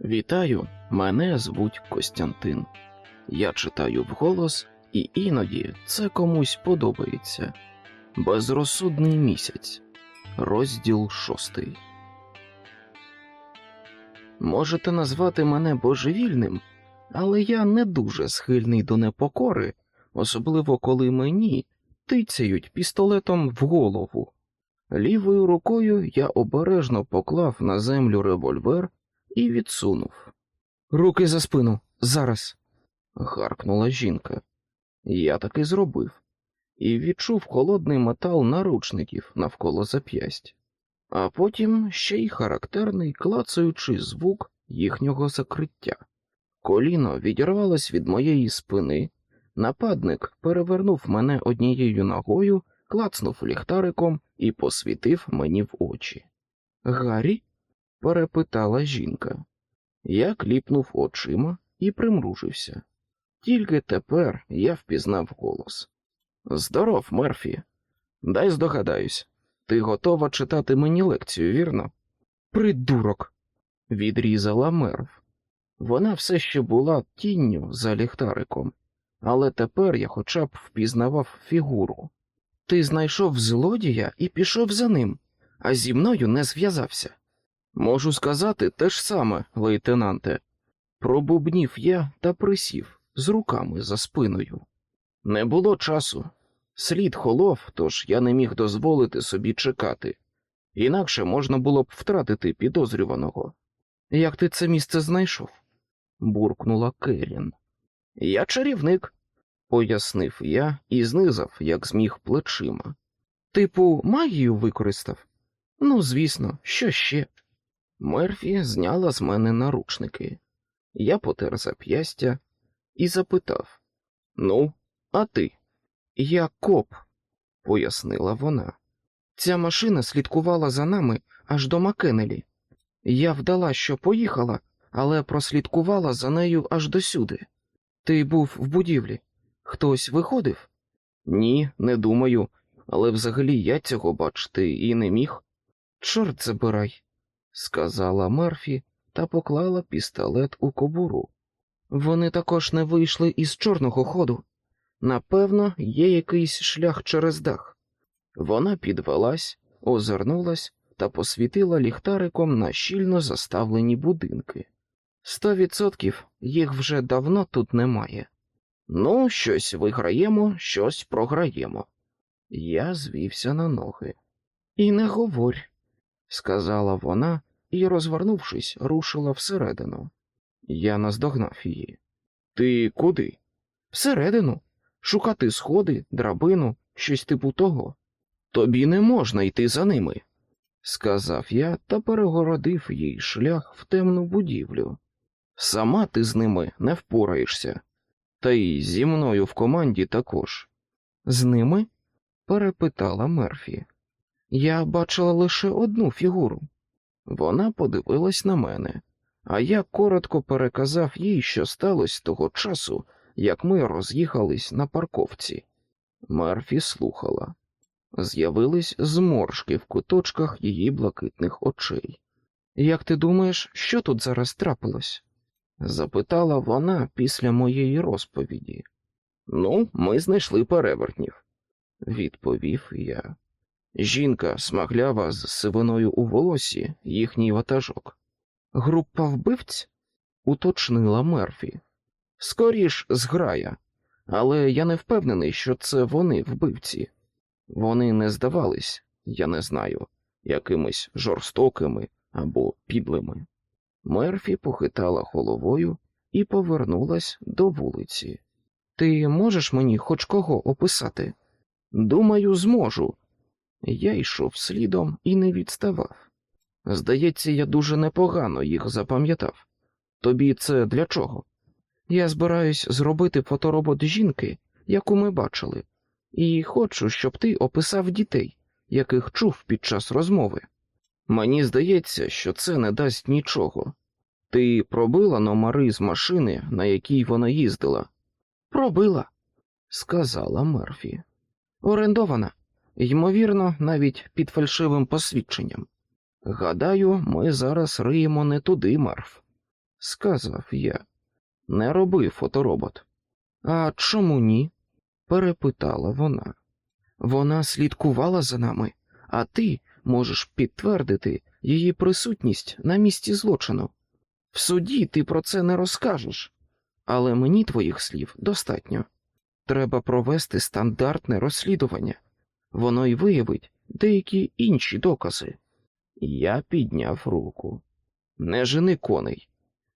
Вітаю, мене звуть Костянтин. Я читаю вголос, і іноді це комусь подобається. Безрозсудний місяць, розділ шостий. Можете назвати мене божевільним, але я не дуже схильний до непокори, особливо коли мені тицяють пістолетом в голову. Лівою рукою я обережно поклав на землю револьвер і відсунув. Руки за спину, зараз. гаркнула жінка. Я таки зробив і відчув холодний метал наручників навколо зап'ясть, а потім ще й характерний клацаючий звук їхнього закриття. Коліно відірвалось від моєї спини, нападник перевернув мене однією ногою, клацнув ліхтариком і посвітив мені в очі. Гаррі? Перепитала жінка. Я кліпнув очима і примружився. Тільки тепер я впізнав голос. Здоров, Мерфі. Дай здогадаюсь, ти готова читати мені лекцію, вірно? Придурок, відрізала мерв. Вона все ще була тінню за ліхтариком, але тепер я хоча б впізнавав фігуру. Ти знайшов злодія і пішов за ним, а зі мною не зв'язався. Можу сказати те ж саме, лейтенанте. Пробубнів я та присів з руками за спиною. Не було часу. Слід холов, тож я не міг дозволити собі чекати, інакше можна було б втратити підозрюваного. Як ти це місце знайшов? буркнула Керін. Я чарівник, пояснив я і знизав, як зміг плечима. Типу, магію використав? Ну, звісно, що ще? Мерфі зняла з мене наручники. Я потер зап'ястя і запитав: Ну, а ти? Я коп, пояснила вона. Ця машина слідкувала за нами аж до Макенелі. Я вдала, що поїхала, але прослідкувала за нею аж досюди. Ти був в будівлі. Хтось виходив? Ні, не думаю, але взагалі я цього бачити і не міг. Чорт забирай, сказала Мерфі та поклала пістолет у кобуру. Вони також не вийшли із чорного ходу. Напевно, є якийсь шлях через дах. Вона підвелась, озирнулась та посвітила ліхтариком на щільно заставлені будинки. Сто відсотків їх вже давно тут немає. Ну, щось виграємо, щось програємо. Я звівся на ноги. І не говорь, сказала вона і, розвернувшись, рушила всередину. Я наздогнав її. Ти куди? Всередину. Шукати сходи, драбину, щось типу того. Тобі не можна йти за ними, сказав я та перегородив їй шлях в темну будівлю. Сама ти з ними не впораєшся, та й зі мною в команді також. З ними? перепитала Мерфі. Я бачила лише одну фігуру. Вона подивилась на мене, а я коротко переказав їй, що сталося того часу, як ми роз'їхались на парковці. Мерфі слухала. З'явились зморшки в куточках її блакитних очей. Як ти думаєш, що тут зараз трапилось? запитала вона після моєї розповіді. Ну, ми знайшли перевертнів, відповів я. Жінка смаглява з сивиною у волосі, їхній ватажок. Група вбивць? уточнила Мерфі. Скоріш зграя, але я не впевнений, що це вони вбивці. Вони не здавались, я не знаю, якимись жорстокими або підлими. Мерфі похитала головою і повернулась до вулиці. Ти можеш мені хоч кого описати? Думаю, зможу. Я йшов слідом і не відставав. Здається, я дуже непогано їх запам'ятав. Тобі це для чого? Я збираюсь зробити фоторобот жінки, яку ми бачили, і хочу, щоб ти описав дітей, яких чув під час розмови. Мені здається, що це не дасть нічого. Ти пробила номери з машини, на якій вона їздила? Пробила, сказала Мерфі. Орендована, ймовірно, навіть під фальшивим посвідченням. Гадаю, ми зараз риємо не туди, Мерф. сказав я. Не роби фоторобот. А чому ні? перепитала вона. Вона слідкувала за нами, а ти можеш підтвердити її присутність на місці злочину. В суді ти про це не розкажеш, але мені твоїх слів достатньо. Треба провести стандартне розслідування, воно й виявить деякі інші докази. Я підняв руку. Не жени коней.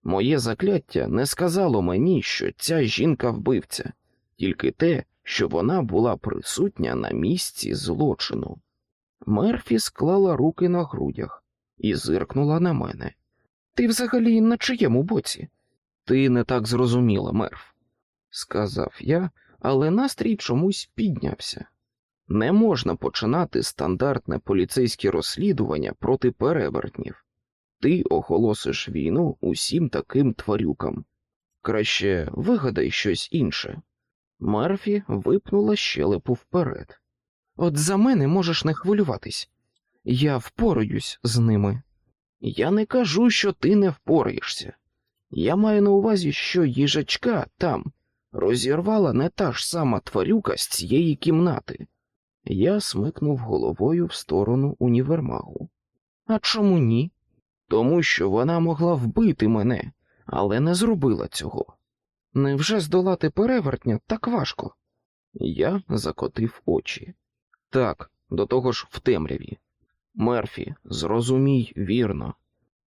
Моє закляття не сказало мені, що ця жінка вбивця, тільки те, що вона була присутня на місці злочину. Мерфі склала руки на грудях і зиркнула на мене. Ти взагалі на чиєму боці? Ти не так зрозуміла, мерф, сказав я, але настрій чомусь піднявся. Не можна починати стандартне поліцейське розслідування проти перевертнів. Ти оголосиш війну усім таким тварюкам. Краще вигадай щось інше. Мерфі випнула щелепу вперед. От за мене можеш не хвилюватись. Я впораюсь з ними. Я не кажу, що ти не впораєшся. Я маю на увазі, що їжачка там розірвала не та ж сама тварюка з цієї кімнати. Я смикнув головою в сторону універмагу. А чому ні? Тому що вона могла вбити мене, але не зробила цього. Невже здолати перевертня так важко? Я закотив очі. Так, до того ж в темряві. Мерфі, зрозумій вірно.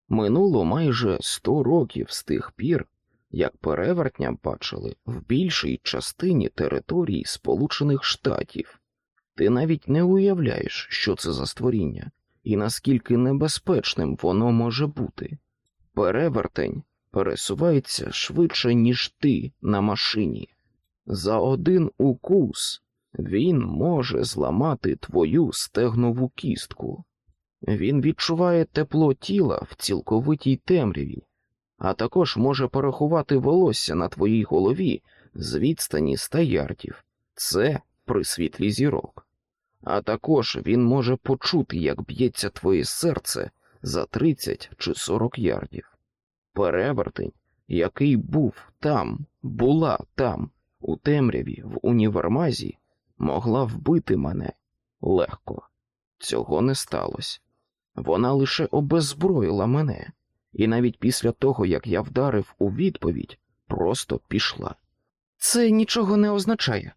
Минуло майже сто років з тих пір, як перевертня бачили в більшій частині території Сполучених Штатів. Ти навіть не уявляєш, що це за створіння, і наскільки небезпечним воно може бути. Перевертень пересувається швидше, ніж ти на машині. За один укус він може зламати твою стегнову кістку. Він відчуває тепло тіла в цілковитій темряві, а також може порахувати волосся на твоїй голові з відстані ста ярдів. Це при світлі зірок. А також він може почути, як б'ється твоє серце за 30 чи 40 ярдів. Перевертень, який був там, була там, у темряві, в універмазі, могла вбити мене легко. Цього не сталося. Вона лише обеззброїла мене, і навіть після того, як я вдарив у відповідь, просто пішла. Це нічого не означає,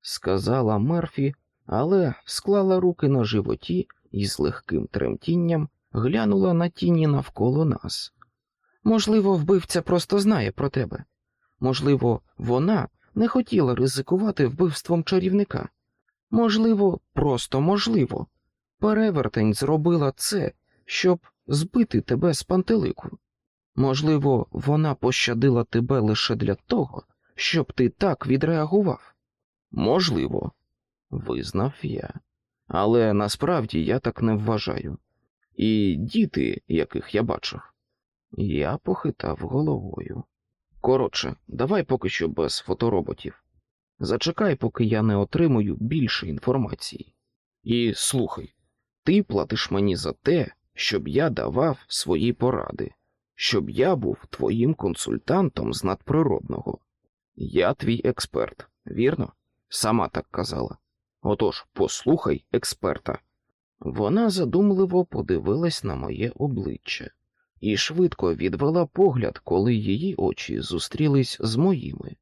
сказала Мерфі, але склала руки на животі і з легким тремтінням глянула на тіні навколо нас. Можливо, вбивця просто знає про тебе. Можливо, вона не хотіла ризикувати вбивством чарівника. Можливо, просто можливо. Перевертень зробила це, щоб збити тебе з пантелику. Можливо, вона пощадила тебе лише для того, щоб ти так відреагував. Можливо, визнав я. Але насправді я так не вважаю. І діти, яких я бачив, я похитав головою. Коротше, давай поки що без фотороботів. Зачекай, поки я не отримую більше інформації. І слухай, ти платиш мені за те, щоб я давав свої поради, щоб я був твоїм консультантом з надприродного. Я твій експерт, вірно? Сама так казала. Отож, послухай експерта. Вона задумливо подивилась на моє обличчя і швидко відвела погляд, коли її очі зустрілись з моїми.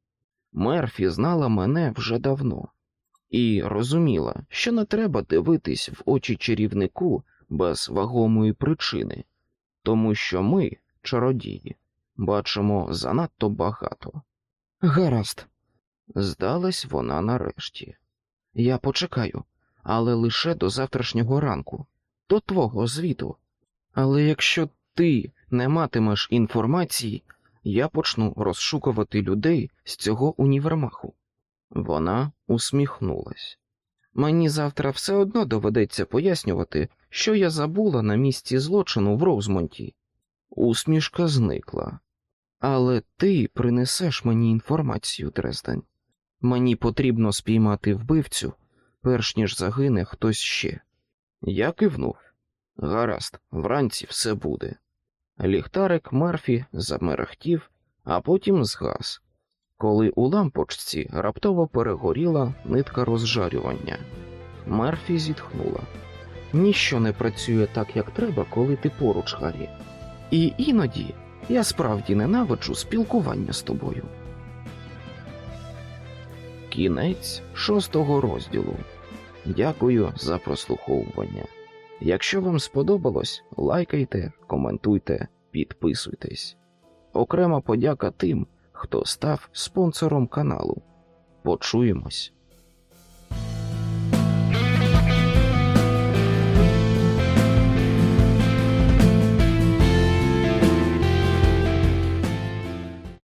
Мерфі знала мене вже давно і розуміла, що не треба дивитись в очі чарівнику без вагомої причини, тому що ми, чародії, бачимо занадто багато. Гаразд, здалась вона нарешті. Я почекаю, але лише до завтрашнього ранку, до твого звіту. Але якщо ти не матимеш інформації, я почну розшукувати людей з цього універмаху. Вона усміхнулась. Мені завтра все одно доведеться пояснювати, що я забула на місці злочину в Роузмонті. Усмішка зникла. Але ти принесеш мені інформацію, Дрезден. Мені потрібно спіймати вбивцю, перш ніж загине хтось ще. Я кивнув. Гаразд, вранці все буде. Ліхтарик Мерфі замерехтів, а потім згас, коли у лампочці раптово перегоріла нитка розжарювання. Мерфі зітхнула. Ніщо не працює так, як треба, коли ти поруч, Гаррі. І іноді я справді ненавиджу спілкування з тобою. Кінець шостого розділу. Дякую за прослуховування. Якщо вам сподобалось, лайкайте, коментуйте, підписуйтесь. Окрема подяка тим, хто став спонсором каналу. Почуємось.